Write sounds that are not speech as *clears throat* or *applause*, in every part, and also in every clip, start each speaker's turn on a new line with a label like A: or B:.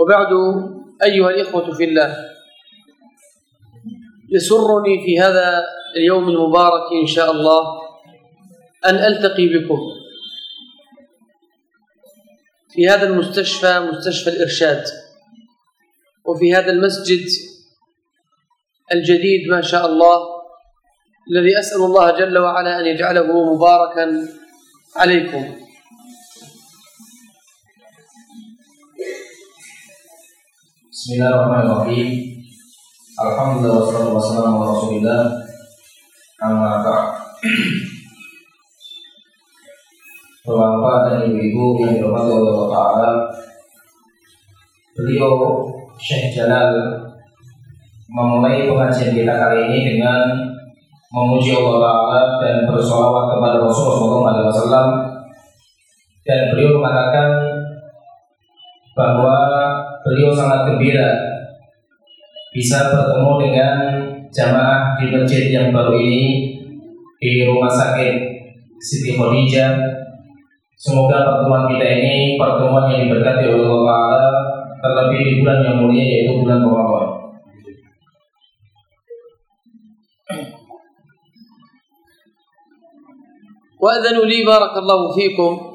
A: وبعد أيها الإخوة في الله يسرني في هذا اليوم المبارك إن شاء الله أن ألتقي بكم في هذا المستشفى مستشفى الإرشاد وفي هذا المسجد الجديد ما شاء الله الذي أسأل الله جل وعلا أن يجعله مباركا عليكم.
B: Bismillahirrahmanirrahim. Alhamdulillah wassalatu wassalamu ala Rasulillah. Amma. *clears throat* Bapak dan ibu-ibu yang dirahmati Allah Taala. Beliau Syekh Jalal memulai pengajian kita kali ini dengan memuji Allah Taala dan bersolawat kepada Rasulullah SAW dan beliau mengatakan bahwa beliau sangat gembira bisa bertemu dengan jamaah di masjid yang baru ini di rumah sakit Siti Khadijah. Semoga pertemuan kita ini pertemuan yang diberkati oleh Allah Taala terlebih di bulan yang mulia yaitu bulan Ramadan.
A: وأذنوا لي بارك الله فيكم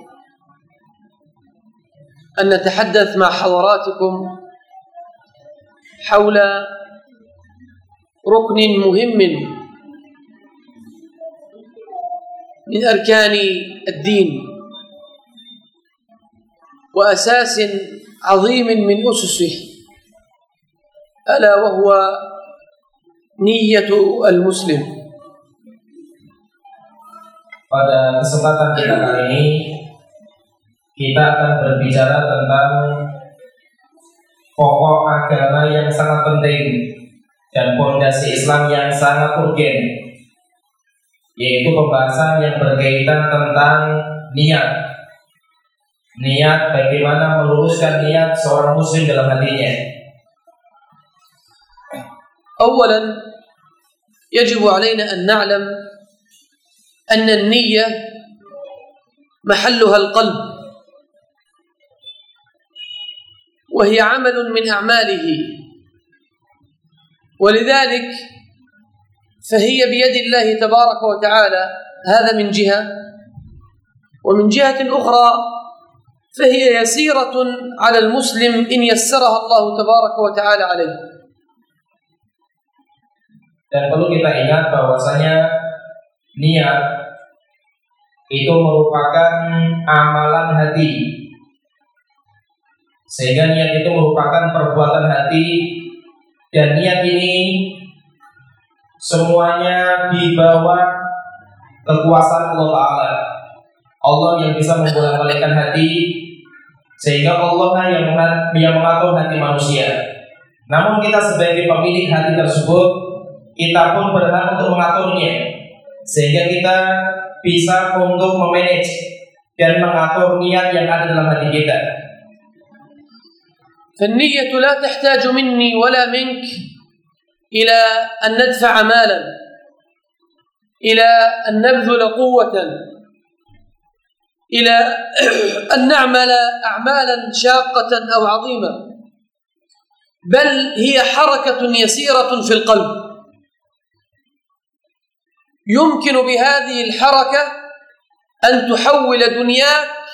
A: أن نتحدث مع حضراتكم حول ركن مهم من أركان الدين وأساس عظيم من أسسه ألا وهو نية المسلم.
B: Pada kesempatan kita kali ini kita akan berbicara tentang pokok agama yang sangat penting dan fondasi Islam yang sangat urgen yaitu pembahasan yang berkaitan tentang niat niat bagaimana meluruskan niat seorang muslim dalam hatinya
A: أولا يجب علينا أن نعلم أن النية محلها القلب وهي عمل من أعماله. ولذلك فهي بيد الله تبارك وتعالى. هذا من جهة. ومن جهة أخرى فهي يسيرة على المسلم إن يسرها الله تبارك وتعالى عليه.
B: Dan perlu kita ingat bahwasanya niat itu merupakan amalan hati. Sehingga niat itu merupakan perbuatan hati. Dan niat ini semuanya di bawah kekuasaan Allah Ta'ala. Allah yang bisa membolak-balikkan hati sehingga Allah yang yang mengatur hati manusia. Namun kita sebagai pemilik hati tersebut kita pun berhak untuk mengaturnya sehingga kita bisa untuk memanage dan mengatur niat yang ada dalam hati kita.
A: فالنية لا تحتاج مني ولا منك إلى أن ندفع مالا إلى أن نبذل قوة إلى *clears throat* أن نعمل أعمالا شاقة أو عظيمة بل هي حركة يسيرة في القلب. يمكن بهذه الحركة أن تحول دنياك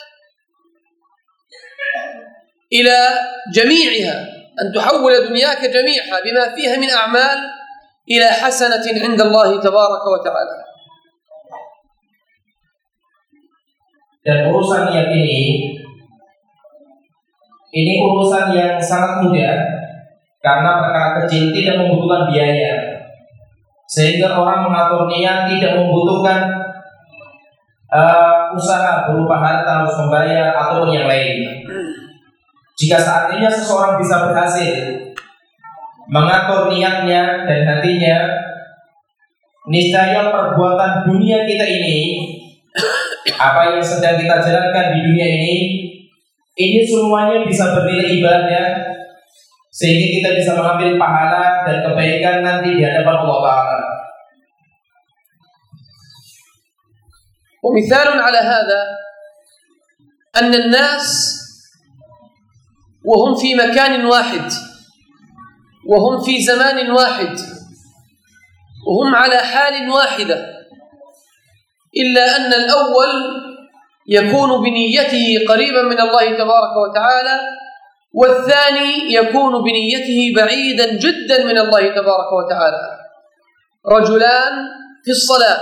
A: إلى جميعها أن تحول دنياك جميعها بما فيها من أعمال إلى حسنة عند الله تبارك وتعالى
B: Dan urusan niat ini ini urusan yang sangat mudah karena perkara kecil tidak membutuhkan biaya sehingga orang mengatur niat tidak membutuhkan uh, usaha berupa harta harus membayar ataupun yang lain. Jika saatnya seseorang bisa berhasil mengatur niatnya dan hatinya, niscaya perbuatan dunia kita ini, apa yang sedang kita jalankan di dunia ini, ini semuanya bisa bernilai ibadah sehingga kita bisa mengambil pahala dan kebaikan nanti di hadapan Allah Taala.
A: ومثال على هذا أن الناس وهم في مكان واحد. وهم في زمان واحد. وهم على حال واحدة. إلا أن الأول يكون بنيته قريبا من الله تبارك وتعالى والثاني يكون بنيته بعيدا جدا من الله تبارك وتعالى. رجلان في الصلاة.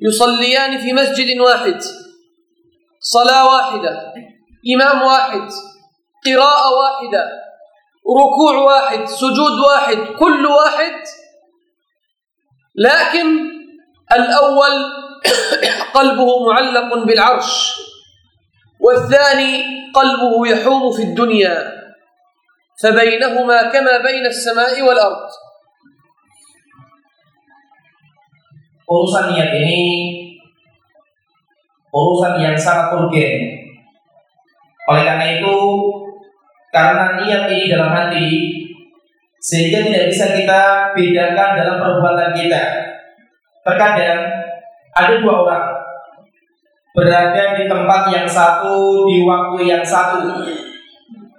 A: يصليان في مسجد واحد. صلاة واحدة. إمام واحد قراءة واحدة ركوع واحد سجود واحد كل واحد لكن الأول *coughs* قلبه معلق بالعرش والثاني قلبه يحوم في الدنيا فبينهما كما بين السماء والأرض
B: urusan niat ini urusan yang sangat urgen. Oleh karena itu, karena niat ini dalam hati, sehingga tidak bisa kita bedakan dalam perbuatan kita. Terkadang ada dua orang berada di tempat yang satu di waktu yang satu,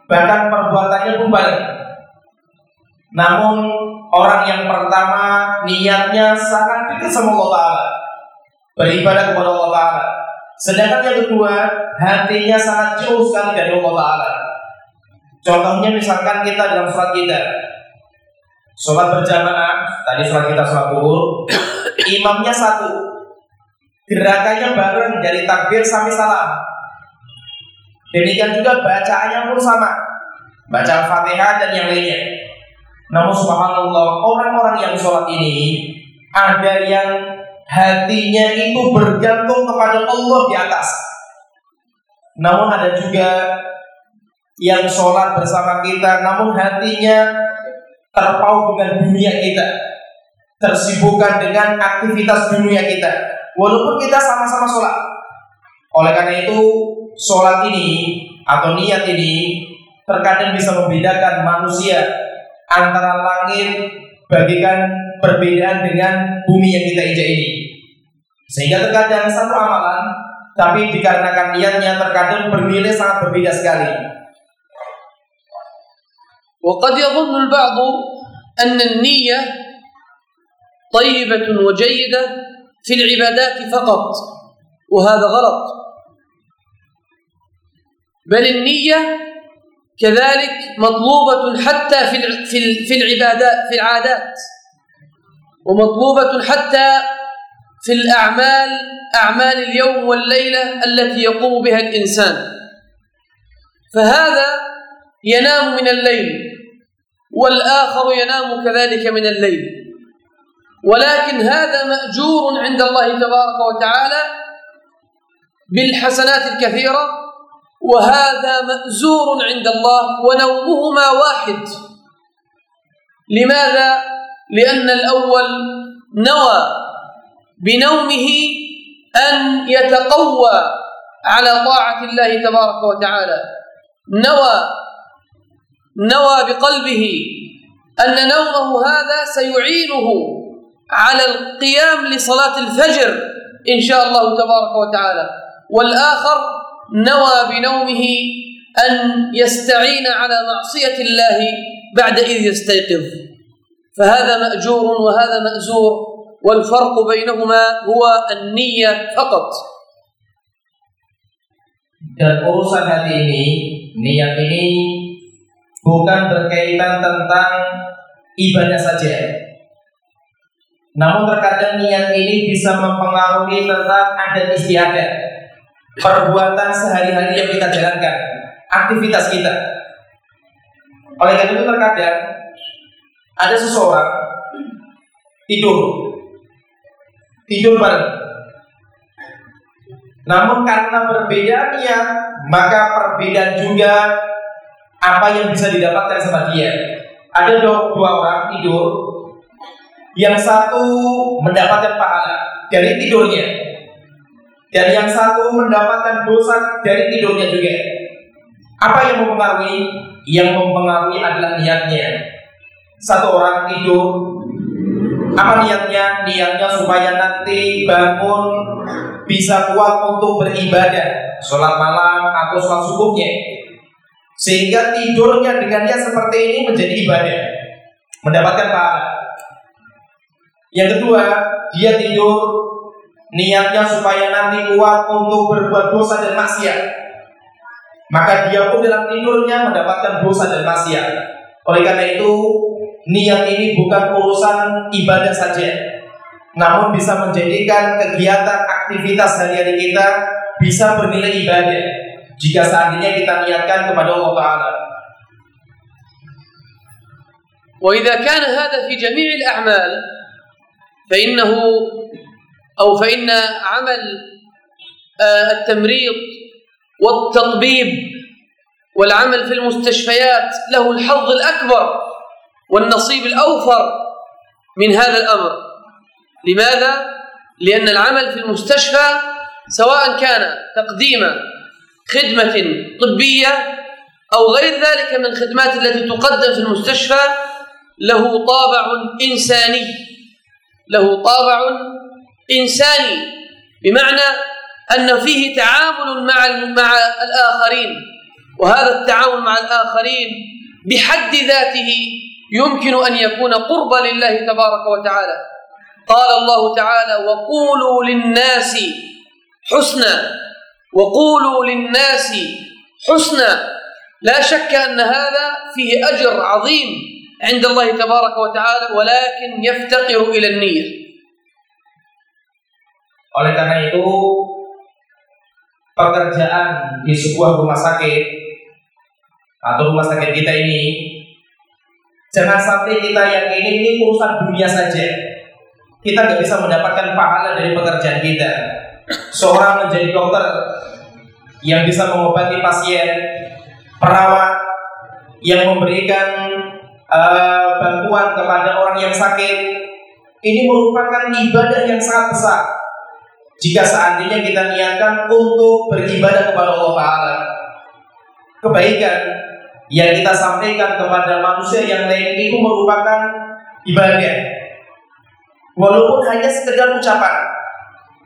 B: bahkan perbuatannya pun balik. Namun orang yang pertama niatnya sangat dekat sama Allah Ta'ala Beribadah kepada Allah Sedangkan yang kedua hatinya sangat jauh sekali dari Allah Ta'ala. Contohnya misalkan kita dalam surat kita. Sholat berjamaah Tadi sholat kita sholat zuhur *coughs* Imamnya satu. Gerakannya bareng dari takbir sampai salam. Demikian juga bacaannya pun sama. Baca Al-Fatihah dan yang lainnya. Namun subhanallah orang-orang yang sholat ini ada yang hatinya itu bergantung kepada Allah di atas. Namun ada juga yang sholat bersama kita, namun hatinya terpaut dengan dunia kita, tersibukkan dengan aktivitas dunia kita. Walaupun kita sama-sama sholat. Oleh karena itu, sholat ini atau niat ini terkadang bisa membedakan manusia antara langit bagikan perbedaan dengan bumi yang kita injak ini. Sehingga terkadang satu amalan tapi dikarenakan niatnya terkadang bernilai sangat berbeda sekali.
A: وقد يظن البعض أن النية طيبة وجيدة في العبادات فقط وهذا غلط بل النية كذلك مطلوبة حتى في في العبادات في العادات ومطلوبة حتى في الأعمال أعمال اليوم والليلة التي يقوم بها الإنسان. فهذا ينام من الليل والآخر ينام كذلك من الليل. ولكن هذا مأجور عند الله تبارك وتعالى بالحسنات الكثيرة وهذا مأزور عند الله ونومهما واحد. لماذا؟ لأن الأول نوى بنومه أن يتقوى على طاعة الله تبارك وتعالى. نوى نوى بقلبه أن نومه هذا سيعينه على القيام لصلاة الفجر إن شاء الله تبارك وتعالى. والآخر نوى بنومه أن يستعين على معصية الله بعد إذ يستيقظ. فهذا مأجور وهذا مأزور والفرق بينهما هو النية فقط
B: dan urusan hati ini, niat ini bukan berkaitan tentang ibadah saja. Namun terkadang niat ini bisa mempengaruhi tentang adat istiadat perbuatan sehari-hari yang kita jalankan, aktivitas kita. Oleh karena itu terkadang ada seseorang tidur, tidur bareng. Namun karena perbedaannya, maka perbedaan juga apa yang bisa didapatkan sama dia. Ada dua, dua orang tidur, yang satu mendapatkan pahala dari tidurnya, dan yang satu mendapatkan dosa dari tidurnya juga. Apa yang mempengaruhi? Yang mempengaruhi adalah niatnya. Satu orang tidur, apa niatnya? Niatnya supaya nanti bangun bisa kuat untuk beribadah, sholat malam atau sholat subuhnya. Sehingga tidurnya dengan dia seperti ini menjadi ibadah. Mendapatkan pahala. Yang kedua, dia tidur niatnya supaya nanti kuat untuk berbuat dosa dan maksiat. Maka dia pun dalam tidurnya mendapatkan dosa dan maksiat. Oleh karena itu, niat ini bukan urusan ibadah saja, namun bisa menjadikan kegiatan aktivitas hari-hari kita bisa bernilai ibadah jika seandainya kita niatkan kepada Allah Taala.
A: وإذا كان هذا في جميع الأعمال فإنه أو فإن عمل التمريض والتطبيب والعمل في المستشفيات له الحظ الأكبر والنصيب الأوفر من هذا الأمر. لماذا؟ لأن العمل في المستشفى سواء كان تقديم خدمة طبية أو غير ذلك من الخدمات التي تقدم في المستشفى له طابع إنساني. له طابع إنساني. بمعنى أن فيه تعامل مع مع الآخرين. وهذا التعامل مع الآخرين بحد ذاته يمكن أن يكون قربا لله تبارك وتعالى. قال الله تعالى وقولوا للناس حسنا وقولوا للناس حسنا. لا شك أن هذا فيه أجر عظيم عند الله تبارك وتعالى ولكن يفتقر إلى النية.
B: Oleh karena itu pekerjaan di sebuah rumah sakit atau rumah sakit kita ini jangan sampai kita yang ini ini urusan dunia saja. Kita nggak bisa mendapatkan pahala dari pekerjaan kita. Seorang menjadi dokter yang bisa mengobati pasien, perawat yang memberikan uh, bantuan kepada orang yang sakit, ini merupakan ibadah yang sangat besar jika seandainya kita niatkan untuk beribadah kepada Allah Ta'ala Kebaikan yang kita sampaikan kepada manusia yang lain itu merupakan ibadah. Walaupun hanya sekedar ucapan.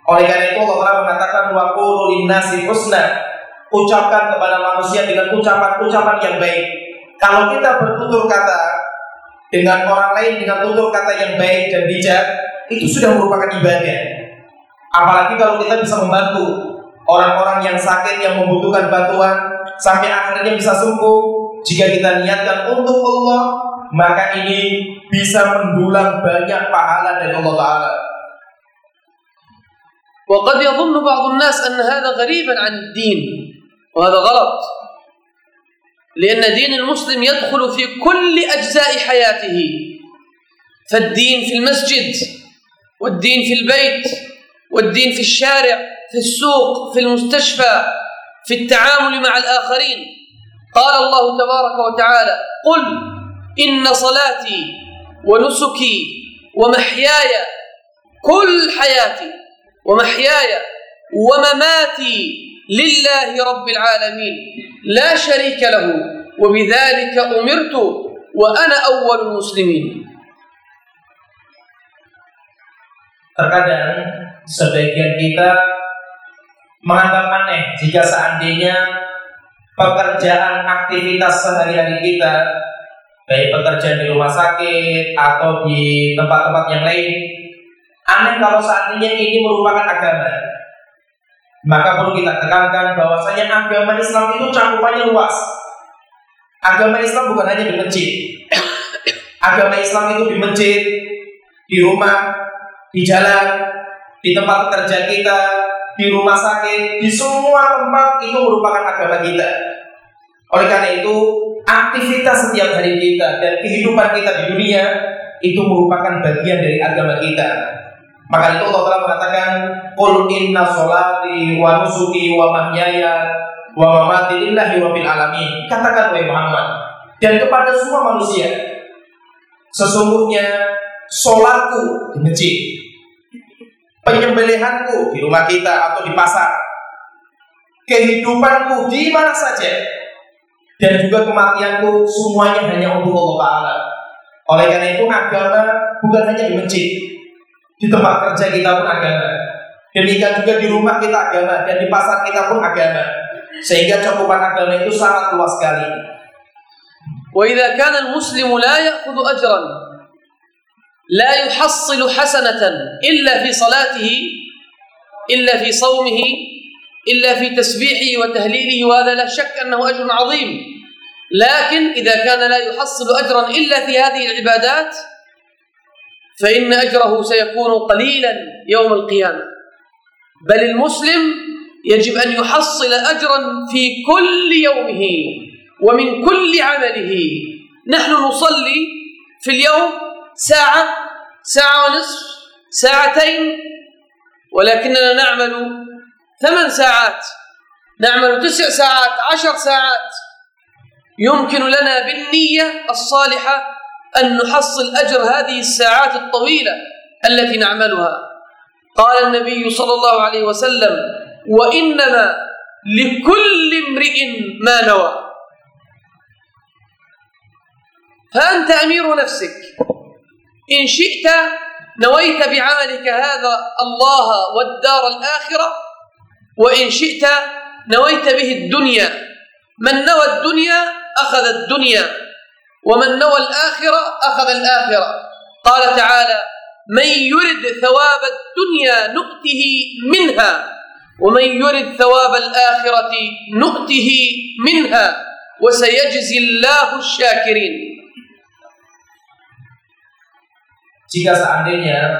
B: Oleh karena itu Allah Ta'ala mengatakan Wa linnasi husna. Ucapkan kepada manusia dengan ucapan-ucapan yang baik. Kalau kita bertutur kata Dengan orang lain dengan tutur kata yang baik dan bijak Itu sudah merupakan ibadah. Apalagi kalau kita bisa membantu orang-orang yang sakit yang membutuhkan bantuan sampai akhirnya bisa sembuh. Jika kita niatkan untuk Allah, maka ini bisa mendulang banyak pahala dari Allah Taala.
A: وقد يظن بعض الناس أن هذا غريبا عن الدين وهذا غلط. لأن دين المسلم يدخل في كل أجزاء حياته. فالدين في المسجد والدين في البيت والدين في الشارع في السوق في المستشفى في التعامل مع الآخرين. قال الله تبارك وتعالى قل إن صلاتي ونسكي ومحياي كل حياتي ومحياي ومماتي لله رب العالمين لا شريك له وبذلك أمرت وأنا أول المسلمين.
B: Terkadang sebagian kita menganggap aneh jika seandainya pekerjaan aktivitas sehari-hari kita baik pekerjaan di rumah sakit atau di tempat-tempat yang lain aneh kalau seandainya ini merupakan agama. Maka perlu kita tekankan bahwasanya agama Islam itu cakupannya luas. Agama Islam bukan hanya di masjid. Agama Islam itu di masjid di rumah di jalan di tempat kerja kita, di rumah sakit, di semua tempat itu merupakan agama kita. Oleh karena itu, aktivitas setiap hari kita dan kehidupan kita di dunia itu merupakan bagian dari agama kita. Maka itu Allah telah mengatakan, "Qul inna sholati wa nusuki wa mahyaya wa mamati lillahi rabbil alamin." Katakan wahai Muhammad dan kepada semua manusia, sesungguhnya solatku di masjid, penyembelihanku di rumah kita atau di pasar, kehidupanku di mana saja, dan juga kematianku semuanya hanya untuk Allah Taala. Oleh karena itu agama bukan hanya di masjid, di tempat kerja kita pun agama. Demikian juga di rumah kita agama dan di pasar kita pun agama. sehingga cakupan agama itu sangat luas sekali.
A: وإذا كان المسلم لا يأخذ أجرا لا يحصل حسنة إلا في صلاته إلا في صومه إلا في تسبيحه وتهليله وهذا لا شك أنه أجر عظيم. لكن إذا كان لا يحصل أجرا إلا في هذه العبادات فإن أجره سيكون قليلا يوم القيامة. بل المسلم يجب أن يحصل أجرا في كل يومه ومن كل عمله. نحن نصلي في اليوم ساعة ساعة ونصف ساعتين ولكننا نعمل ثمان ساعات. نعمل تسع ساعات عشر ساعات. يمكن لنا بالنية الصالحة أن نحصل أجر هذه الساعات الطويلة التي نعملها. قال النبي صلى الله عليه وسلم وإنما لكل امرئ ما نوى. فأنت أمير نفسك. إن شئت نويت بعملك هذا الله والدار الآخرة وإن شئت نويت به الدنيا. من نوى الدنيا أخذ الدنيا ومن نوى الآخرة أخذ الآخرة. قال تعالى من يرد ثواب الدنيا نؤته منها ومن يرد ثواب الآخرة نؤته منها وسيجزي الله الشاكرين.
B: Jika seandainya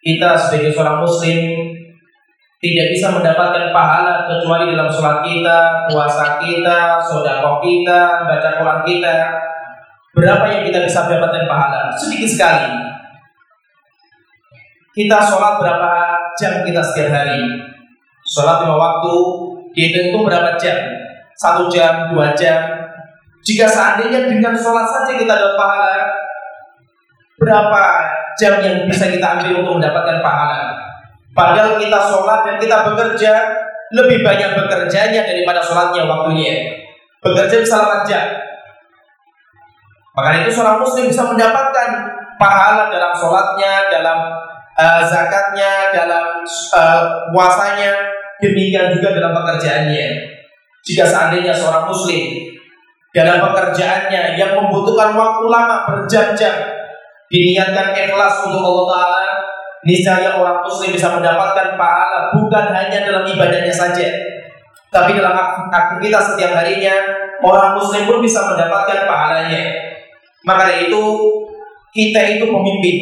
B: kita sebagai seorang muslim tidak bisa mendapatkan pahala kecuali dalam sholat kita, puasa kita, sodako kita, baca Quran kita, berapa yang kita bisa mendapatkan pahala? Sedikit sekali. Kita sholat berapa jam kita setiap hari? Sholat lima waktu, dihitung itu berapa jam? Satu jam, dua jam. Jika seandainya dengan sholat saja kita dapat pahala, berapa jam yang bisa kita ambil untuk mendapatkan pahala. Padahal kita sholat dan kita bekerja lebih banyak bekerjanya daripada sholatnya waktunya. Bekerja 8 jam. Maka itu seorang muslim bisa mendapatkan pahala dalam sholatnya, dalam uh, zakatnya, dalam uh, puasanya, demikian juga dalam pekerjaannya. Jika seandainya seorang muslim dalam pekerjaannya yang membutuhkan waktu lama berjam-jam diniatkan ikhlas untuk Allah Ta'ala niscaya orang muslim bisa mendapatkan pahala bukan hanya dalam ibadahnya saja tapi dalam aktivitas setiap harinya orang muslim pun bisa mendapatkan pahalanya. Maka dari itu kita itu pemimpin.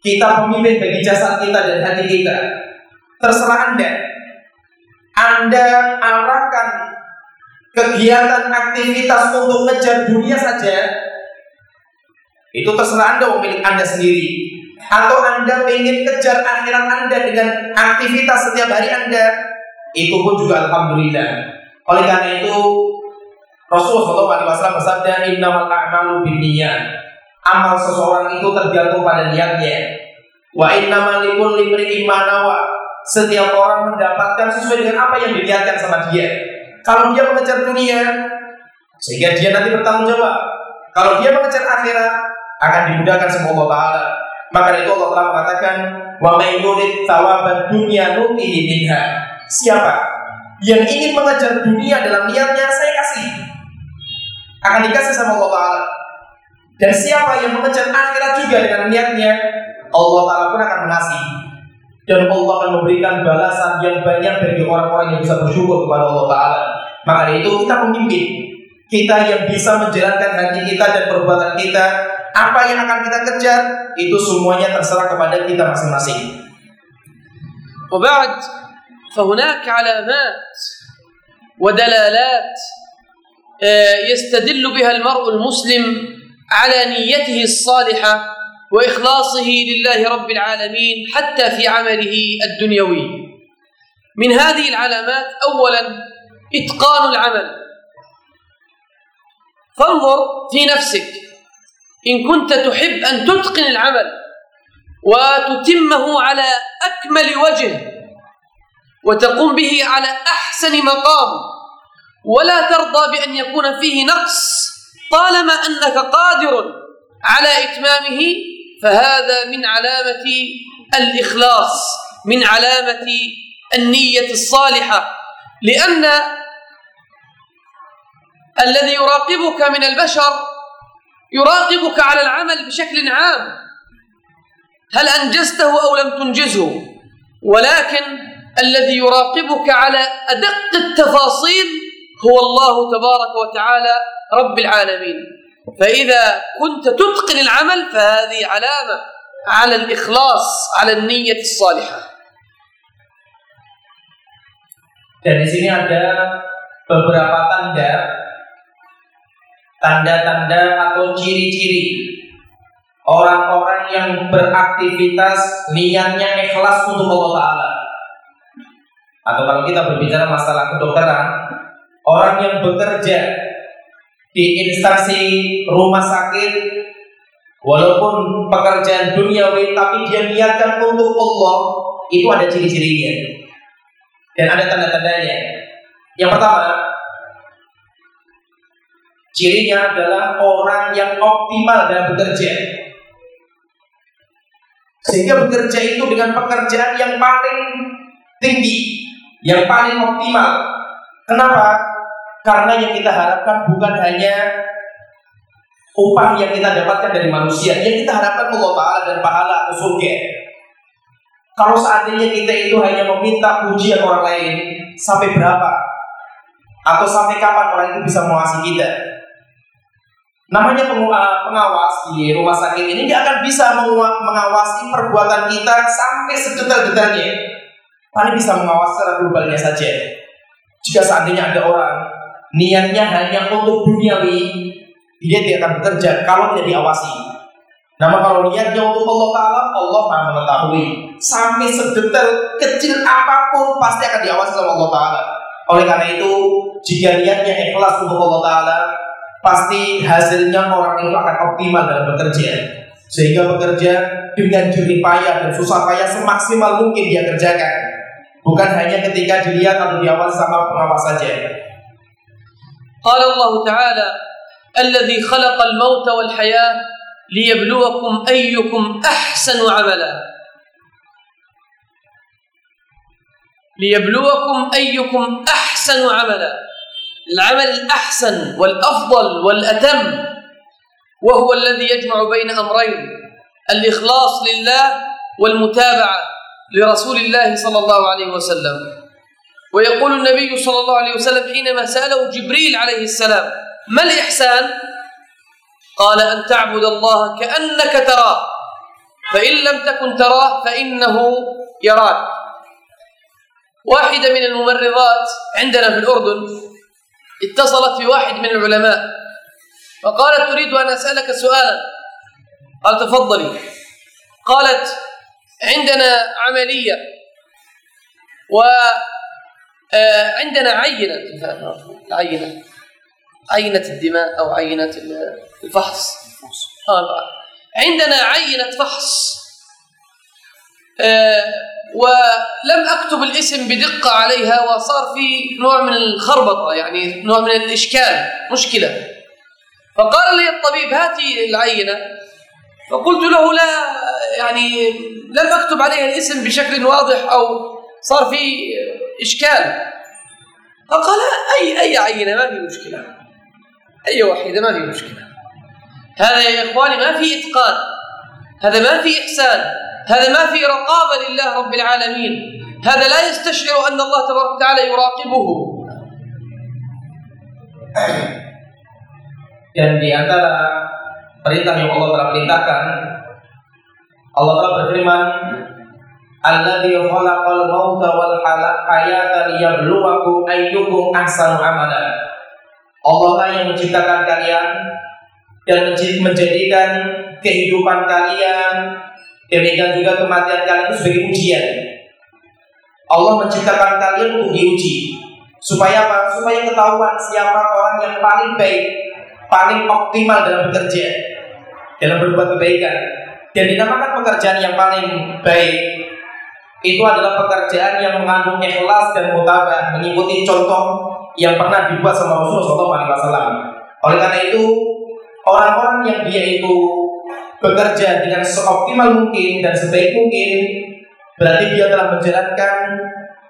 B: Kita pemimpin bagi jasad kita dan hati kita. Terserah anda. Anda arahkan kegiatan aktivitas untuk ngejar dunia saja itu terserah Anda memilih Anda sendiri. Atau Anda ingin kejar akhirat Anda dengan aktivitas setiap hari Anda, itu pun juga Alhamdulillah. Oleh karena itu, Rasulullah SAW bersabda, Innamal a'malu binniyat. Amal seseorang itu tergantung pada niatnya. Wa innamal likulli imri'in Setiap orang mendapatkan sesuai dengan apa yang diniatkan sama dia. Kalau dia mengejar dunia, sehingga dia nanti bertanggung jawab. Kalau dia mengejar akhirat, akan dimudahkan semua Allah Ta'ala. Maka itu Allah telah mengatakan, Wa yurid tawabad dunia nutihi minha. Siapa yang ingin mengejar dunia dalam niatnya, saya kasih. Akan dikasih sama Allah Ta'ala. Dan siapa yang mengejar akhirat juga dengan niatnya, Allah Ta'ala pun akan mengasih. Dan Allah akan memberikan balasan yang banyak bagi orang-orang yang bisa bersyukur kepada Allah Ta'ala. Maka itu kita pemimpin. Kita yang bisa menjalankan hati kita dan perbuatan kita apa yang akan kita kejar itu semuanya terserah kepada kita masing-masing.
A: وبعد فهناك علامات ودلالات يستدل بها المرء المسلم على نيته الصالحة وإخلاصه لله رب العالمين حتى في عمله الدنيوي. من هذه العلامات اولا إتقان العمل. فانظر في نفسك إن كنت تحب أن تتقن العمل وتتمه على أكمل وجه وتقوم به على أحسن مقام ولا ترضى بأن يكون فيه نقص طالما أنك قادر على إتمامه فهذا من علامة الإخلاص من علامة النية الصالحة. لأن الذي يراقبك من البشر يراقبك على العمل بشكل عام. هل أنجزته أو لم تنجزه؟ ولكن الذي يراقبك على أدق التفاصيل هو الله تبارك وتعالى رب العالمين. فإذا كنت تتقن العمل فهذه علامة على الإخلاص على النية الصالحة.
B: Dan di sini ada beberapa tanda tanda-tanda atau ciri-ciri orang-orang yang beraktivitas niatnya ikhlas untuk Allah Ta'ala atau kalau kita berbicara masalah kedokteran orang yang bekerja di instansi rumah sakit walaupun pekerjaan duniawi tapi dia niatkan untuk Allah itu ada ciri-cirinya dan ada tanda-tandanya. Yang pertama, cirinya adalah orang yang optimal dalam bekerja. Sehingga bekerja itu dengan pekerjaan yang paling tinggi, yang paling optimal. Kenapa? Karena yang kita harapkan bukan hanya upah yang kita dapatkan dari manusia, yang kita harapkan Allah Ta'ala dan pahala atau surga. Kalau seandainya kita itu hanya meminta pujian orang lain, sampai berapa? Atau sampai kapan orang itu bisa mengawasi kita? Namanya pengawas di rumah sakit ini dia akan bisa mengawasi perbuatan kita sampai sedetail-detailnya. Paling bisa mengawasi secara globalnya saja. Jika seandainya ada orang niatnya hanya untuk duniawi, dia tidak akan bekerja kalau tidak diawasi. Nama kalau niatnya untuk Allah Ta'ala, Allah akan mengetahui. Sampai sedetail kecil apa pun pasti akan diawasi sama Allah Ta'ala. Oleh karena itu, jika niatnya ikhlas untuk Allah Ta'ala, pasti hasilnya orang itu akan optimal dalam bekerja. Sehingga bekerja dengan jerih payah dan susah payah semaksimal mungkin dia kerjakan. Bukan hanya ketika dilihat atau diawasi sama pengawas saja.
A: قال الله تعالى الذي خلق الموت والحياه ليبلوكم أيكم أحسن عملا ليبلوكم أيكم أحسن عملا العمل الأحسن والأفضل والأتم وهو الذي يجمع بين أمرين الإخلاص لله والمتابعة لرسول الله صلى الله عليه وسلم ويقول النبي صلى الله عليه وسلم حينما سأله جبريل عليه السلام ما الإحسان؟ قال أن تعبد الله كأنك تراه فإن لم تكن تراه فإنه يراك واحدة من الممرضات عندنا في الأردن اتصلت بواحد من العلماء فقالت أريد أن أسألك سؤالا. قال تفضلي. قالت عندنا عملية وعندنا آه، عينة عينة عينة الدماء أو عينة الفحص. آه عندنا عينة فحص. ولم أكتب الاسم بدقة عليها وصار في نوع من الخربطة يعني نوع من الإشكال مشكلة. فقال لي الطبيب هاتي العينة. فقلت له لا يعني لم أكتب عليها الاسم بشكل واضح أو صار في إشكال. فقال أي أي عينة؟ ما في مشكلة. أي واحدة؟ ما في مشكلة. هذا يا إخواني ما في إتقان. هذا ما في إحسان. هذا ما في رقابة لله رب العالمين هذا لا يستشعر أن الله تبارك وتعالى يراقبه
B: dan di antara perintah yang Allah telah perintahkan Allah telah berfirman Alladzi khalaqal mauta wal hayata liyabluwakum ayyukum ahsanu amala Allah lah yang menciptakan kalian dan menjadikan kehidupan kalian demikian juga kematian kalian itu sebagai ujian. Allah menciptakan kalian untuk diuji supaya apa? Supaya ketahuan siapa orang yang paling baik, paling optimal dalam bekerja, dalam berbuat kebaikan. Dan dinamakan pekerjaan yang paling baik itu adalah pekerjaan yang mengandung ikhlas dan mutabah, mengikuti contoh yang pernah dibuat sama Rasulullah SAW. Oleh karena itu, orang-orang yang dia itu bekerja dengan seoptimal mungkin dan sebaik mungkin, berarti dia telah menjalankan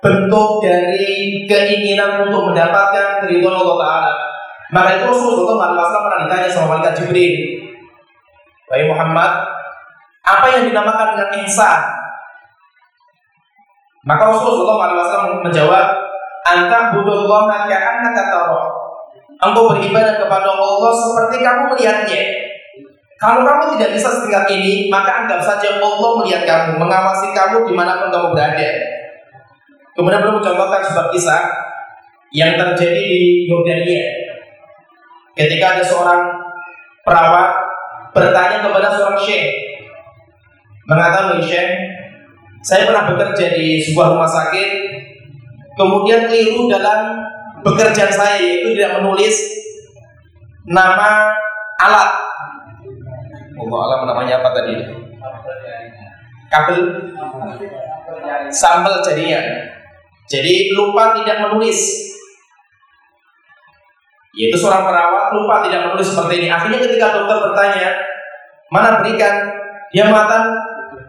B: bentuk dari keinginan untuk mendapatkan keridhaan Allah Taala. Maka itu Rasulullah SAW pernah ditanya sama malaikat Jibril, Wahai Muhammad, apa yang dinamakan dengan ihsan? Maka Rasulullah SAW menjawab, Anta budullah ka'annaka tara. Engkau beribadah kepada Allah seperti kamu melihatnya. Kalau kamu tidak bisa setingkat ini, maka anggap saja Allah melihat kamu, mengawasi kamu di mana pun kamu berada. Kemudian beliau mencontohkan sebuah kisah yang terjadi di Yordania. Ketika ada seorang perawat bertanya kepada seorang syekh, mengatakan, syekh, saya pernah bekerja di sebuah rumah sakit, kemudian keliru dalam pekerjaan saya yaitu tidak menulis nama alat. Allah alam namanya apa tadi? Kabel sampel jadinya. Jadi lupa tidak menulis. Yaitu seorang perawat lupa tidak menulis seperti ini. Akhirnya ketika dokter bertanya, mana berikan? Dia mengatakan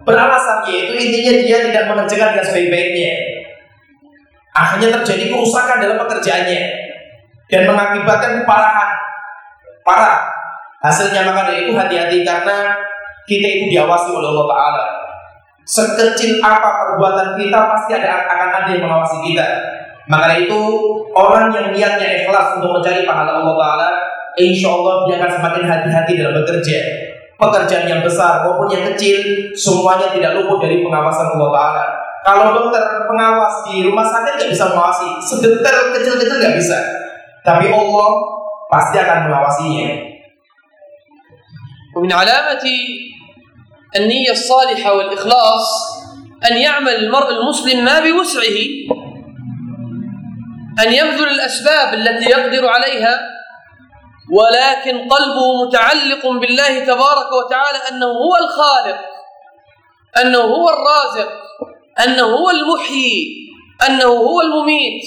B: beralasan yaitu intinya dia tidak mengerjakan dengan sebaik-baiknya. Akhirnya terjadi kerusakan dalam pekerjaannya dan mengakibatkan keparahan. Parah. Hasilnya maka dari itu hati-hati karena kita itu diawasi oleh Allah Taala. Sekecil apa perbuatan kita pasti ada akan ada yang mengawasi kita. Maka itu orang yang niatnya ikhlas untuk mencari pahala Allah Taala, insya Allah dia akan semakin hati-hati dalam bekerja. Pekerjaan yang besar maupun yang kecil, semuanya tidak luput dari pengawasan Allah Taala. Kalau dokter pengawas di rumah sakit nggak bisa mengawasi, sedetik kecil-kecil nggak bisa. Tapi Allah pasti akan mengawasinya.
A: ومن علامة النية الصالحة والإخلاص أن يعمل المرء المسلم ما بوسعه أن يبذل الأسباب التي يقدر عليها ولكن قلبه متعلق بالله تبارك وتعالى أنه هو الخالق أنه هو الرازق أنه هو المحيي أنه هو المميت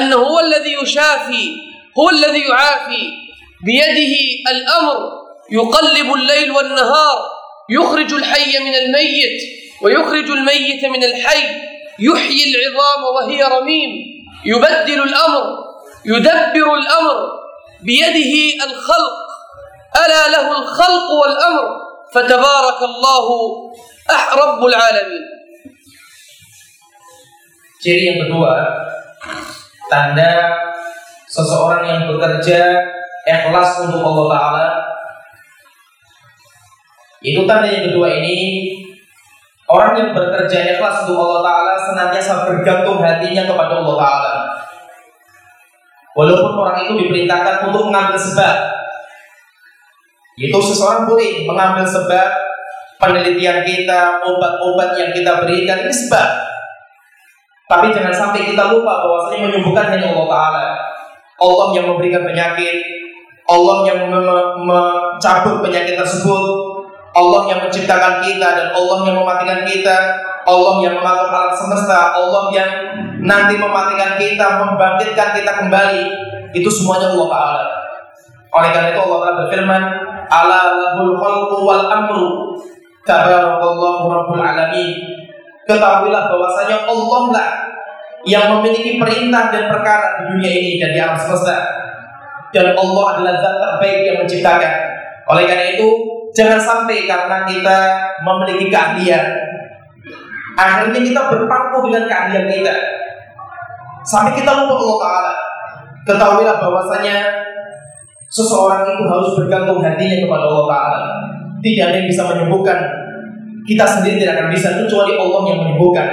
A: أنه هو الذي يشافي هو الذي يعافي بيده الأمر يقلب الليل والنهار يخرج الحي من الميت ويخرج الميت من الحي يحيي العظام وهي رميم يبدل الأمر يدبر الأمر بيده الخلق. ألا له الخلق والأمر فتبارك الله رب العالمين.
B: Ciri yang kedua, tanda seseorang yang bekerja ikhlas untuk Allah Ta'ala Itu tanda yang kedua ini Orang yang bekerja ikhlas untuk Allah Ta'ala Senantiasa bergantung hatinya kepada Allah Ta'ala. Walaupun orang itu diperintahkan untuk mengambil sebab. Itu seseorang boleh mengambil sebab Penelitian kita, obat-obat yang kita berikan Ini sebab. Tapi jangan sampai kita lupa bahwasanya menyembuhkan hanya Allah Ta'ala. Allah yang memberikan penyakit Allah yang mencabut penyakit tersebut Allah yang menciptakan kita dan Allah yang mematikan kita, Allah yang mengatur alam semesta, Allah yang nanti mematikan kita, membangkitkan kita kembali, itu semuanya Allah Taala. Oleh karena itu Allah Taala berfirman, "Ala lahul khalqu wal amru, tabarakallahu rabbul alamin." Ketahuilah bahwasanya Allah lah yang memiliki perintah dan perkara di dunia ini dan di alam semesta. Dan Allah adalah zat terbaik yang menciptakan. Oleh karena itu, Jangan sampai karena kita memiliki keahlian. Akhirnya kita berpangku dengan keahlian kita. Sampai kita lupa Allah Ta'ala. Ketahuilah bahwasanya Seseorang itu harus bergantung hatinya kepada Allah Ta'ala. Tidak ada yang bisa menyembuhkan. Kita sendiri tidak akan bisa Kecuali Allah yang menyembuhkan.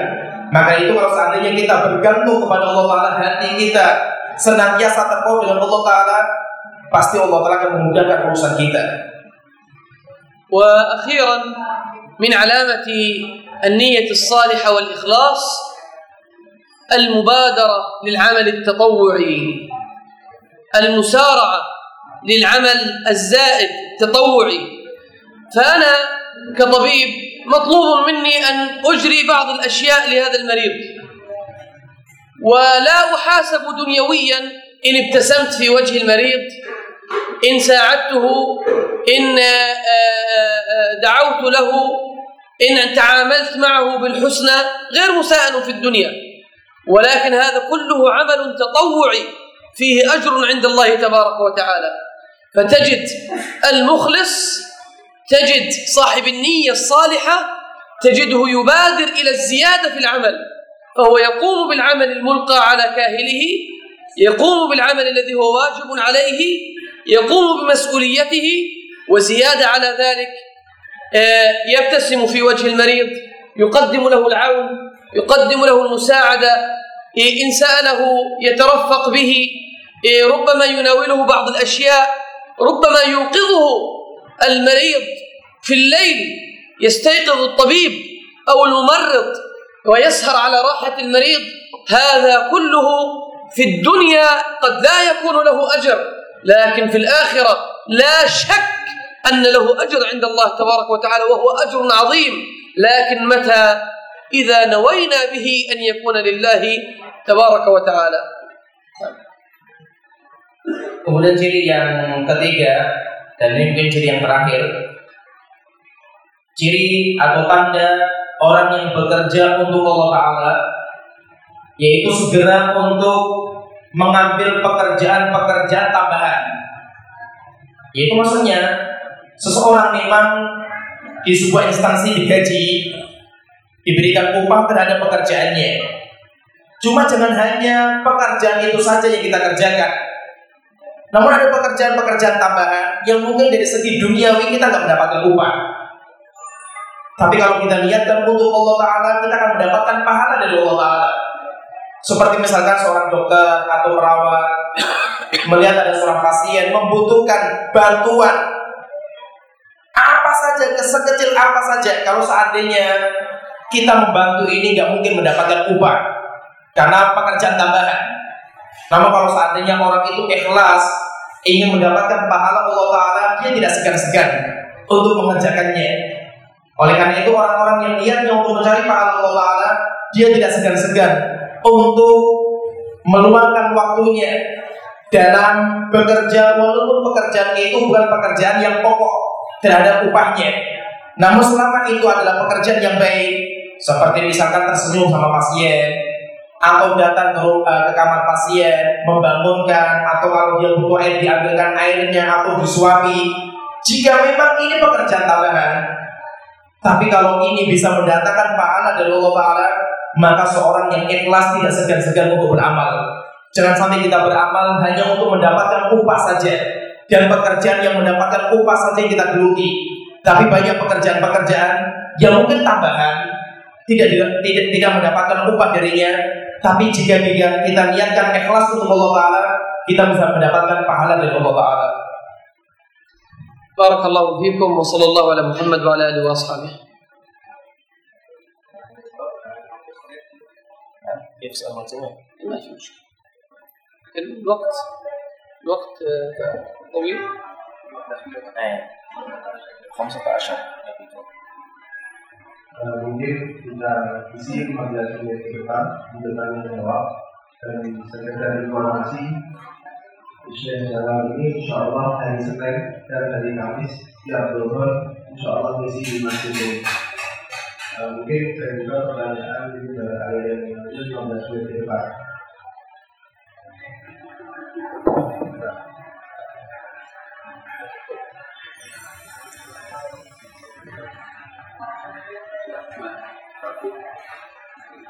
B: Maka itu kalau seandainya kita bergantung kepada Allah Ta'ala Hati kita senantiasa terpaut dengan Allah Ta'ala Pasti Allah Ta'ala akan memudahkan urusan kita
A: وأخيرا من علامة النية الصالحة والإخلاص المبادرة للعمل التطوعي المسارعة للعمل الزائد التطوعي. فأنا كطبيب مطلوب مني أن أجري بعض الأشياء لهذا المريض. ولا أحاسب دنيويا إن ابتسمت في وجه المريض إن ساعدته إن دعوت له إن تعاملت معه بالحسنى غير مساءل في الدنيا. ولكن هذا كله عمل تطوعي فيه أجر عند الله تبارك وتعالى. فتجد المخلص تجد صاحب النية الصالحة تجده يبادر إلى الزيادة في العمل. فهو يقوم بالعمل الملقى على كاهله يقوم بالعمل الذي هو واجب عليه يقوم بمسؤوليته وزيادة على ذلك يبتسم في وجه المريض يقدم له العون يقدم له المساعدة. إن سأله يترفق به ربما يناوله بعض الأشياء ربما يوقظه المريض في الليل يستيقظ الطبيب أو الممرض ويسهر على راحة المريض. هذا كله في الدنيا قد لا يكون له أجر لكن في الآخرة لا شك أن له أجر عند الله تبارك وتعالى وهو أجر عظيم لكن متى إذا نوينا به أن يكون لله تبارك وتعالى
B: Kemudian ciri yang ketiga dan ini mungkin ciri yang terakhir ciri atau tanda orang yang bekerja untuk Allah Ta'ala yaitu segera untuk mengambil pekerjaan-pekerjaan tambahan yaitu maksudnya seseorang memang di sebuah instansi digaji diberikan upah terhadap pekerjaannya. Cuma jangan hanya pekerjaan itu saja yang kita kerjakan. Namun ada pekerjaan-pekerjaan tambahan yang mungkin dari segi duniawi kita nggak mendapatkan upah. Tapi kalau kita niatkan untuk Allah Ta'ala, kita akan mendapatkan pahala dari Allah Ta'ala. Seperti misalkan seorang dokter atau perawat melihat ada seorang pasien membutuhkan bantuan saja, sekecil apa saja. Kalau seandainya kita membantu ini nggak mungkin mendapatkan upah karena pekerjaan tambahan. Namun kalau seandainya orang itu ikhlas ingin mendapatkan pahala Allah Taala, dia tidak segan-segan untuk mengerjakannya. Oleh karena itu orang-orang yang niatnya untuk mencari pahala Allah Ta'ala Dia tidak segan-segan Untuk meluangkan waktunya Dalam bekerja Walaupun pekerjaan itu bukan pekerjaan yang pokok Terhadap upahnya. Namun selama itu adalah pekerjaan yang baik Seperti misalkan tersenyum sama pasien atau datang ke, uh, ke kamar pasien, membangunkan, atau kalau dia butuh air diambilkan airnya atau disuapi. Jika memang ini pekerjaan tambahan, tapi kalau ini bisa mendatangkan pahala dari Allah Ta'ala Maka seorang yang ikhlas tidak segan-segan untuk beramal. Jangan sampai kita beramal hanya untuk mendapatkan upah saja Dan pekerjaan yang mendapatkan upah saja yang kita geluti Tapi banyak pekerjaan-pekerjaan yang mungkin tambahan tidak, tidak tidak mendapatkan upah darinya Tapi jika kita, kita niatkan ikhlas untuk Allah Ta'ala Kita bisa mendapatkan pahala dari Allah Ta'ala
A: بارك الله فيكم وصلى الله على محمد وعلى اله واصحابه كيف سؤال ما في مشكله الوقت الوقت طويل
B: 15
C: mungkin kita isi pembelajaran ke depan untuk tanya jawab dan sekedar informasi ujian jalan ini insya Allah hari Senin dan hari Kamis tiap dohor insya Allah misi di masjid ini. Uh, mungkin saya juga pertanyaan ini pada area yang lanjut 15 menit ke depan.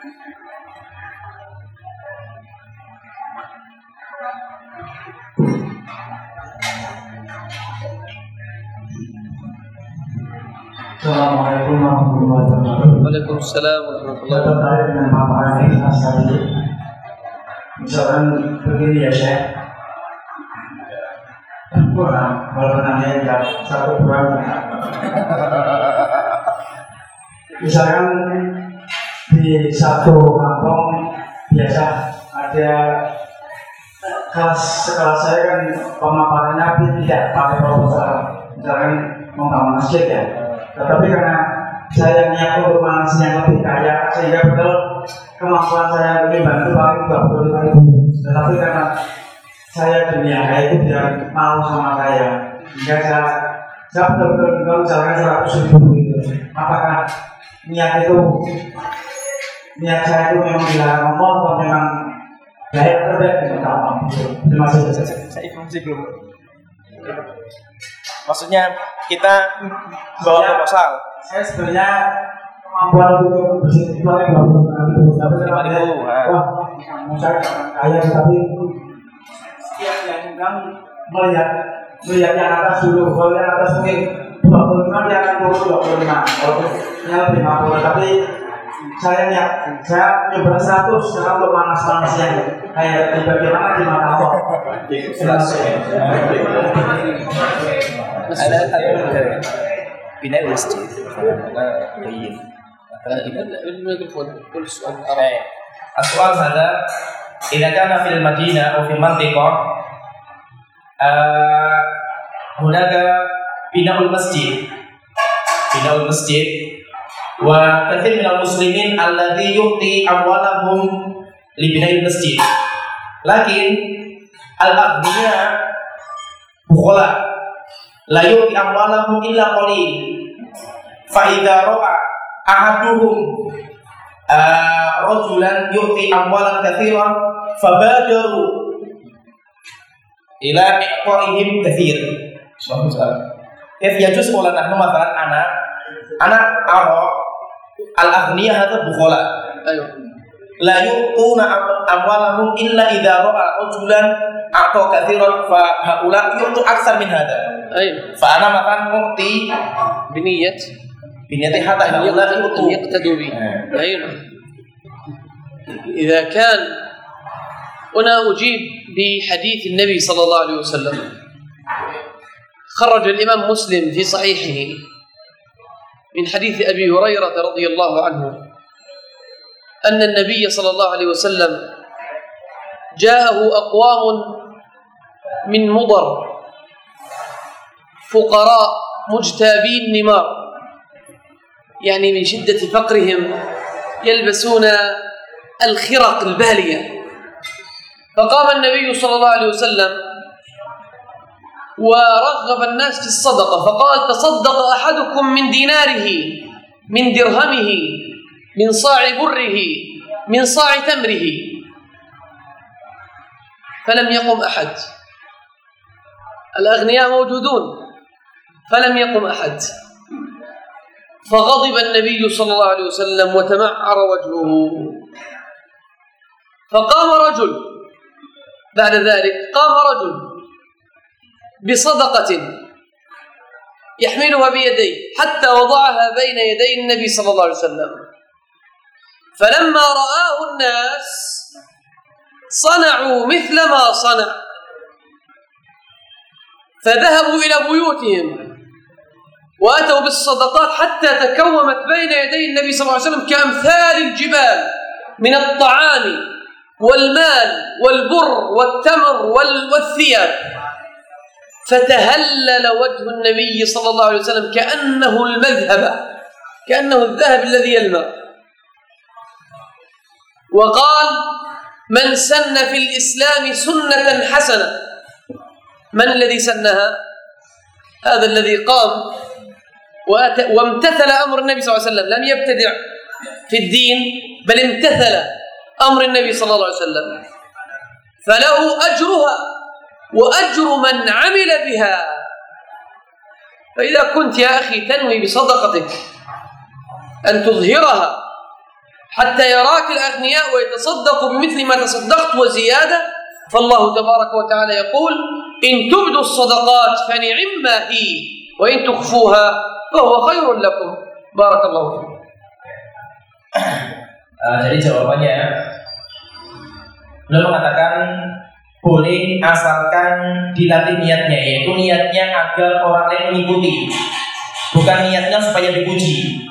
C: Assalamualaikum warahmatullahi wabarakatuh.
A: Waalaikumsalam warahmatullahi
C: Saya tertarik dengan paparan ikhlas tadi. Misalkan begini ya Syekh. Kurang, kalau namanya enggak satu kurang. *laughs* Misalkan di satu kampung biasa ada kelas sekelas saya kan pemaparannya tidak pakai proposal misalkan membangun masjid ya. Tetapi karena saya untuk manusia yang lebih kaya sehingga betul kemampuan saya lebih bantu paling dua puluh ribu. Tetapi karena saya dunia kaya itu tidak mau sama saya. Sehingga saya saya betul-betul misalkan seratus ribu gitu. Apakah niat itu niat saya itu memang dilarang ngomong atau memang baik atau tidak dengan Terima kasih.
B: Saya informasi belum. Maksudnya kita bawa proposal.
C: Saya sebenarnya kemampuan untuk bersih itu paling bagus tapi
B: ribu, ah.
C: wah saya kaya tapi setiap yang undang melihat melihat yang atas dulu kalau yang atas mungkin 25 dia akan turun 25 walaupun ini lebih 50 tapi saya lihat saya nyoba 100 sekarang untuk panas-panas yang kayak bagaimana di mata Allah
B: Ada ada bina masjid. Bayin.
A: الميكروفون كل سؤال
B: Eh, السؤال هذا إذا كان في المدينة أو في المنطقة آه، هناك بناء المسجد بناء المسجد wa katsir minal muslimin alladhi yu'ti amwalahum li binail masjid. Lakin al-aghniya bukhala la yu'ti amwalahum illa qali Fa idza ra'a ahaduhum uh, rajulan yu'ti amwalan katsiran fabadaru ila iqtarihim katsir. Subhanallah. If yajus ulana masalan anak anak arok الأغنياء هذا بخلاء
A: أيوه.
B: لا أم- أموالهم إلا إذا رأى رجلا أعطى كثيرا فهؤلاء يعطوا أكثر من هذا.
A: أيوه.
B: فأنا مثلا أعطي
A: بنية.
B: بنيتي حتى هؤلاء يعطوا
A: يقتدوا به.
B: آه.
A: أي نعم إذا كان هنا أجيب بحديث النبي صلى الله عليه وسلم. خرج الإمام مسلم في صحيحه. من حديث أبي هريرة رضي الله عنه أن النبي صلى الله عليه وسلم جاءه أقوام من مضر فقراء مجتابين نمار يعني من شدة فقرهم يلبسون الخرق البالية. فقام النبي صلى الله عليه وسلم ورغب الناس في الصدقة فقال تصدق أحدكم من ديناره من درهمه من صاع بره من صاع تمره؟ فلم يقم أحد. الأغنياء موجودون فلم يقم أحد. فغضب النبي صلى الله عليه وسلم وتمعر وجهه. فقام رجل بعد ذلك قام رجل بصدقة يحملها بيديه حتى وضعها بين يدي النبي صلى الله عليه وسلم. فلما رآه الناس صنعوا مثل ما صنع. فذهبوا إلى بيوتهم وأتوا بالصدقات حتى تكومت بين يدي النبي صلى الله عليه وسلم كأمثال الجبال من الطعام والمال والبر والتمر وال- والثياب. فتهلل وجه النبي صلى الله عليه وسلم كأنه المذهب كأنه الذهب الذي يلمع. وقال من سن في الإسلام سنة حسنة. من الذي سنها؟ هذا الذي قام وامتثل أمر النبي صلى الله عليه وسلم لم يبتدع في الدين بل امتثل أمر النبي صلى الله عليه وسلم. فله أجرها. وأجر من عمل بها. فإذا كنت يا أخي تنوي بصدقتك أن تظهرها حتى يراك الأغنياء ويتصدقوا بمثل ما تصدقت وزيادة فالله تبارك وتعالى يقول إن تبدوا الصدقات فنعم هي وإن تخفوها فهو خير لكم. بارك الله فيكم.
B: Uh, *clears throat* jadi jawabannya beliau mengatakan boleh asalkan dilatih niatnya yaitu niatnya agar orang lain mengikuti. Bukan niatnya supaya dipuji.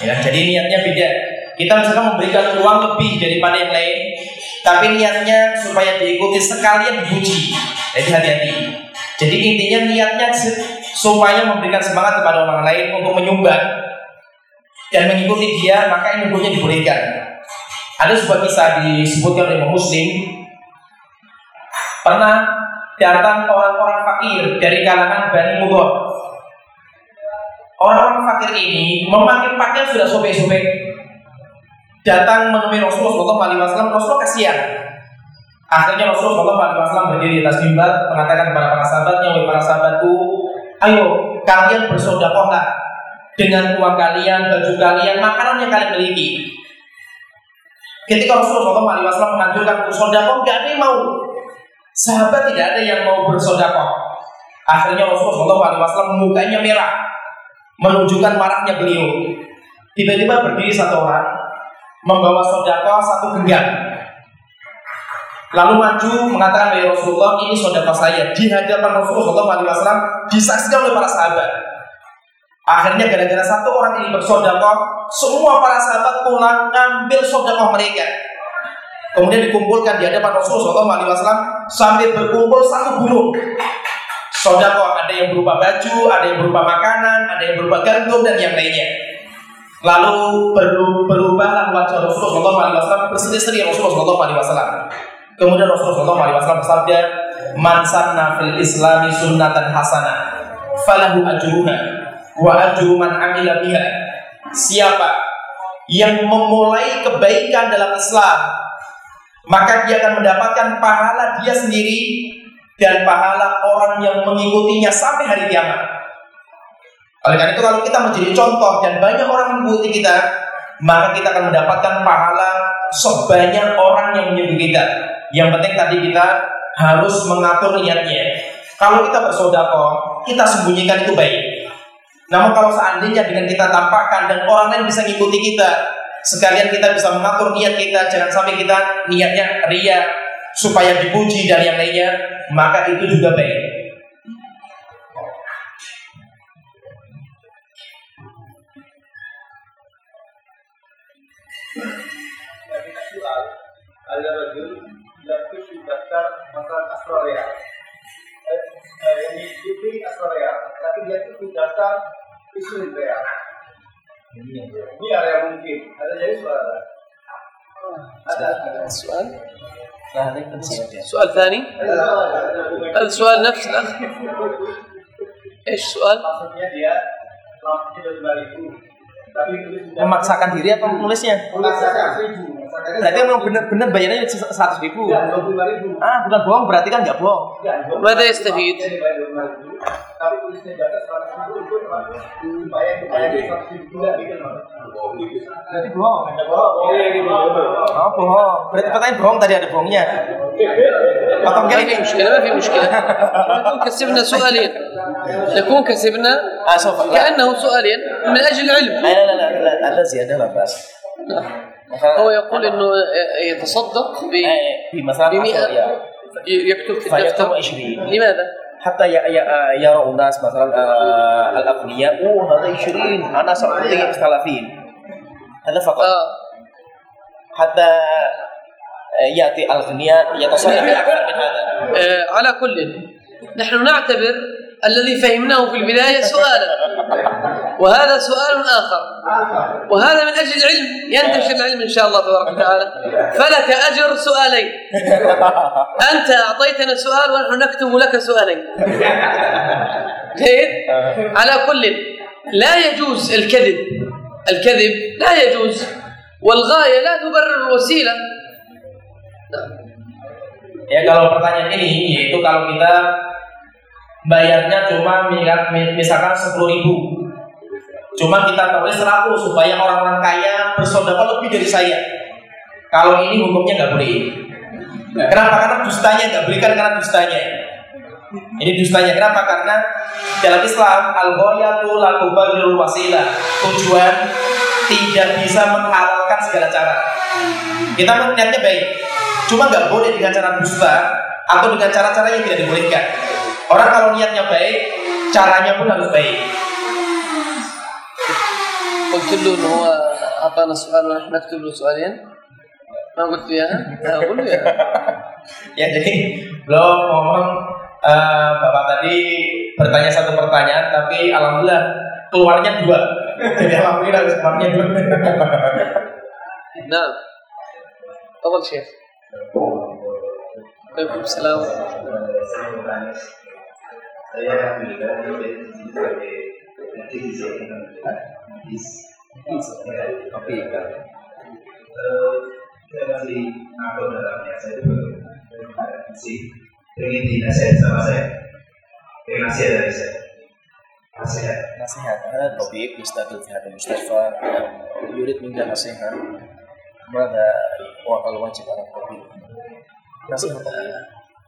B: Ya, jadi niatnya beda. Kita misalkan memberikan uang lebih daripada yang lain tapi niatnya supaya diikuti sekalian dipuji. Jadi hati-hati. Jadi intinya niatnya supaya memberikan semangat kepada orang lain untuk menyumbang dan mengikuti dia maka hukumnya dibolehkan. Ada sebuah kisah disebutkan oleh Muslim pernah datang orang-orang fakir dari kalangan Bani Mudhar. Orang-orang fakir ini memakai pakaian sudah sobek-sobek datang menemui Rasulullah Wasallam. Rasulullah kasihan. Akhirnya Rasulullah Wasallam berdiri di atas mimbar mengatakan kepada para sahabatnya, wahai para sahabatku, ayo kalian bersodakohlah dengan uang kalian, baju kalian, makanan yang kalian miliki. Ketika Rasulullah Wasallam menganjurkan untuk sodakoh, nggak ada yang mau. Sahabat tidak ada yang mau bersodakoh. Akhirnya Rasulullah Wasallam mukanya merah, menunjukkan marahnya beliau. Tiba-tiba berdiri satu orang, membawa sodakoh satu genggam. Lalu maju mengatakan dari Rasulullah ini sodakoh saya di hadapan Rasulullah Wasallam disaksikan oleh para sahabat. Akhirnya gara-gara satu orang ini bersodakoh, semua para sahabat pulang ngambil sodakoh mereka. Kemudian dikumpulkan di hadapan Rasulullah SAW sampai berkumpul satu gunung. Sodakoh ada yang berupa baju, ada yang berupa makanan, ada yang berupa gandum dan yang lainnya. Lalu berubahlah wajah Rasulullah SAW berseri-seri Rasulullah SAW. Kemudian Rasulullah SAW bersabda, "Man sanna fil Islami sunnatan hasanah, falahu ajruha wa ajru man amila biha." Siapa yang memulai kebaikan dalam Islam, maka dia akan mendapatkan pahala dia sendiri dan pahala orang yang mengikutinya sampai hari kiamat. Oleh karena itu kalau kita menjadi contoh dan banyak orang mengikuti kita, maka kita akan mendapatkan pahala sebanyak orang yang mengikuti kita. Yang penting tadi kita harus mengatur niatnya. Kalau kita bersodako, kita sembunyikan itu baik. Namun kalau seandainya dengan kita tampakkan dan orang lain bisa mengikuti kita, sekalian kita bisa mengatur niat kita jangan sampai kita niatnya ria supaya dipuji dan yang lainnya maka itu juga baik
D: ada tapi dia itu daftar isu ada
A: سؤال سؤال ثاني هذا سؤال نفس الأخ ايش السؤال؟
D: Maksudnya dia
B: memaksakan diri apa nulisnya?
D: Memaksakan seribu.
B: Berarti memang benar-benar bayarnya seratus ribu.
D: Ya, dua puluh ribu.
B: Ah, bukan bohong berarti kan nggak bohong.
A: ماذا يستفيد؟
D: Tapi tulisnya di atas seratus ribu itu supaya supaya juga gitu
B: Berarti bohong.
D: Oh.
B: Oh, bohong. Berarti pertanyaan bohong tadi ada bohongnya.
A: في مشكلة ما في مشكلة نكون كسبنا سؤالين نكون كسبنا
B: Ah,
A: كأنه سؤالين من أجل العلم
B: la, la, la, ada ziyadah lah, Bas.
A: هو يقول انه يتصدق ب
B: مثلا
A: بمئة
B: ريال
A: يكتب في الدفتر
B: 20
A: لماذا؟
B: حتى ي- يرى الناس مثلا آه، الاغنياء أوه هذا 20 أنا ساعطيك 30 هذا فقط.
A: آه.
B: حتى آه، يأتي الاغنياء يتصدق باكثر من هذا
A: آه، على كل. نحن نعتبر الذي فهمناه في البداية سؤالا. وهذا سؤال آخر. وهذا من أجل العلم. ينتشر العلم إن شاء الله تبارك وتعالى. فلك أجر سؤالين. أنت أعطيتنا سؤال ونحن نكتب لك سؤالين. جيد؟ على كل. لا يجوز الكذب. الكذب لا يجوز. والغاية لا تبرر الوسيلة.
B: Ya kalau pertanyaan ini yaitu kalau kita bayarnya cuma misalkan sepuluh ribu, cuma kita tulis 100 supaya orang-orang kaya bersaudara lebih dari saya. Kalau ini hukumnya nggak boleh. Kenapa? Karena dustanya nggak berikan karena dustanya. Ini dustanya kenapa? Karena dalam Islam al-ghayatu la wasilah. Tujuan tidak bisa menghalalkan segala cara. Kita niatnya baik, cuma nggak boleh dengan cara dusta atau dengan cara-cara yang tidak dibolehkan. Orang kalau niatnya baik, caranya pun harus baik.
A: قلت له انه هو اعطانا سؤال ونحن نكتب له سؤالين ما قلت له اياها؟ لا اقول له اياها
B: Ya jadi belum ngomong eh, bapak tadi bertanya satu pertanyaan, tapi alhamdulillah keluarnya dua. *laughs* Jadi alhamdulillah keluarnya dua. *laughs*
A: نعم تفضل شيخ عليكم السلام
D: saya pribadi sebagai nanti bisa menentukan hadis tapi
E: kan saya masih ngaku dalamnya saya itu masih ingin dinasihat sama saya. Ingin nasihat dari saya. Nasihat.
F: Nasihat. Ada topik mustaqil ada mustafa yurid minta nasihat berada wakal wajib anak
E: topik. Nasihat apa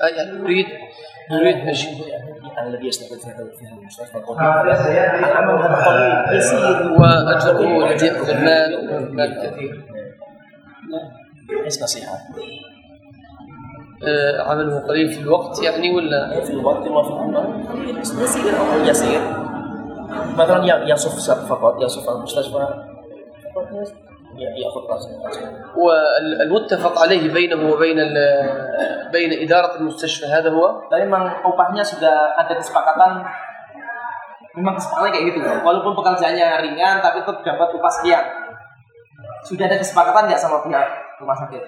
A: يعني نريد نريد إيش؟
F: الذي يستقبل في هذا في هذا المستشفى العمل هذا قليل يسير
A: واجره ياخذ المال مال كثير.
F: إيش نصيحة؟
A: آه، عمله قليل في الوقت يعني ولا؟
F: في الوقت وفي العمل يسير يسير؟ مثلا يصف فقط يصف المستشفى. فقط ي- يأخذ رأسه
A: والمتفق عليه بينه وبين ال- بين إدارة المستشفى هذا هو
F: Tapi memang upahnya sudah ada kesepakatan memang kesepakatannya kayak gitu walaupun pekerjaannya ringan tapi tetap dapat upah sekian sudah ada kesepakatan nggak sama pihak rumah sakit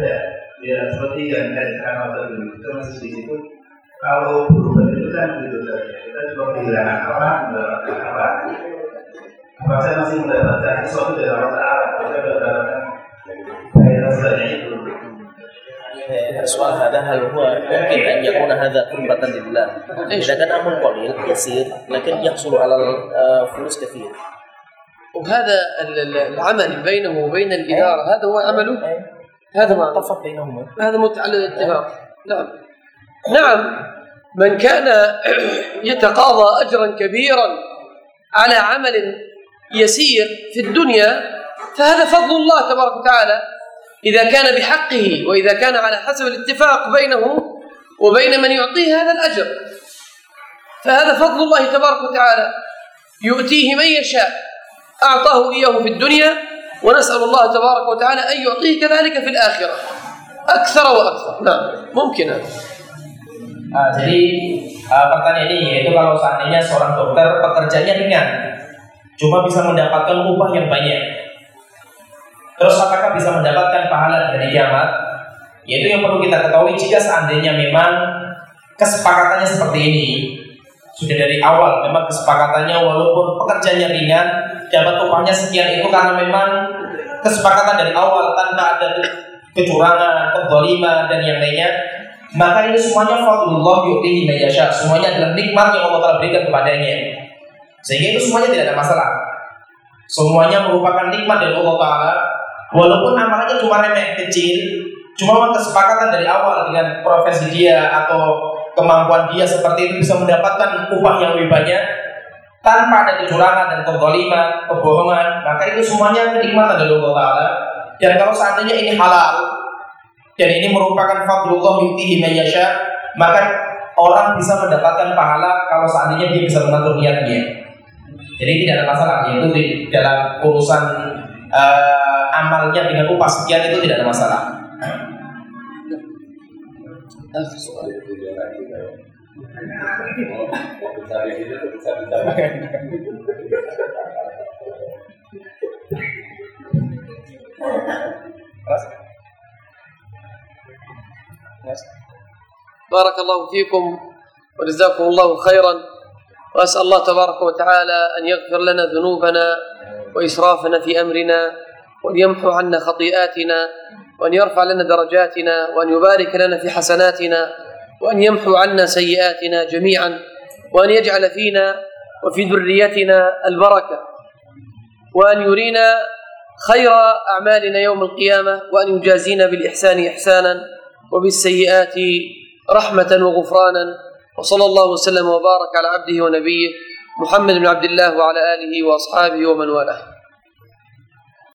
E: ya, ya seperti yang saya katakan waktu dulu kita masih di situ kalau berubah itu kan gitu saja kita cuma kehilangan orang mendapatkan apa apa saya masih mendapatkan sesuatu dari Allah Taala saya mendapatkan kaitan sebanyak itu
F: السؤال هذا هل هو ممكن أن يكون هذا قربة لله؟ إذا كان أمر قليل يسير لكن يحصل على الفلوس كثير.
A: وهذا ال- ال- العمل بينه وبين الإدارة هذا هو عمله هذا ما
F: متفق بينهما.
A: هذا متعلق الاتفاق نعم. نعم. من كان *clears throat* يتقاضى أجرا كبيرا على عمل يسير في الدنيا فهذا فضل الله تبارك وتعالى إذا كان بحقه وإذا كان على حسب الاتفاق بينه وبين من يعطيه هذا الأجر. فهذا فضل الله تبارك وتعالى. يؤتيه من يشاء. أعطاه إياه في الدنيا ونسأل الله تبارك وتعالى أن يعطيه كذلك في الآخرة. أكثر وأكثر. نعم. ممكن. هذا
B: Ah, jadi ah, pertanyaan ini yaitu kalau seandainya seorang dokter pekerjaannya ringan, cuma bisa mendapatkan upah yang banyak, terus apakah bisa mendapatkan pahala dari kiamat? Yaitu yang perlu kita ketahui jika seandainya memang kesepakatannya seperti ini sudah dari awal memang kesepakatannya walaupun pekerjaannya ringan dapat upahnya sekian itu karena memang kesepakatan dari awal tanpa ada kecurangan, kezaliman dan yang lainnya maka ini semuanya fadlullah yu'tihi. Semuanya adalah nikmat yang Allah telah berikan kepadanya. Sehingga itu semuanya tidak ada masalah. Semuanya merupakan nikmat dari Allah Taala. Walaupun amalannya cuma remeh kecil, cuma kesepakatan dari awal dengan profesi dia atau kemampuan dia seperti itu bisa mendapatkan upah yang lebih banyak tanpa ada kecurangan dan kezaliman, kebohongan, maka itu semuanya kenikmatan dari Allah Taala. Dan kalau seandainya ini halal, dan ini merupakan fadlullah yutihi man maka orang bisa mendapatkan pahala kalau seandainya dia bisa mengatur niatnya. Jadi tidak ada masalah yaitu di dalam urusan eh, amalnya dengan upah sekian itu tidak ada masalah.
A: آخر سؤال بارك الله فيكم وجزاكم الله خيرا وأسأل الله تبارك وتعالى أن يغفر لنا ذنوبنا وإسرافنا في أمرنا وأن يمحو عنا خطيئاتنا وأن يرفع لنا درجاتنا وأن يبارك لنا في حسناتنا وأن يمحو عنا سيئاتنا جميعا وأن يجعل فينا وفي ذريتنا البركة وأن يرينا خير أعمالنا يوم القيامة وأن يجازينا بالإحسان احسانا وبالسيئات رحمة وغفرانا. وصلى الله وسلم وبارك على عبده ونبيه محمد بن عبد الله وعلى آله وأصحابه ومن والاه.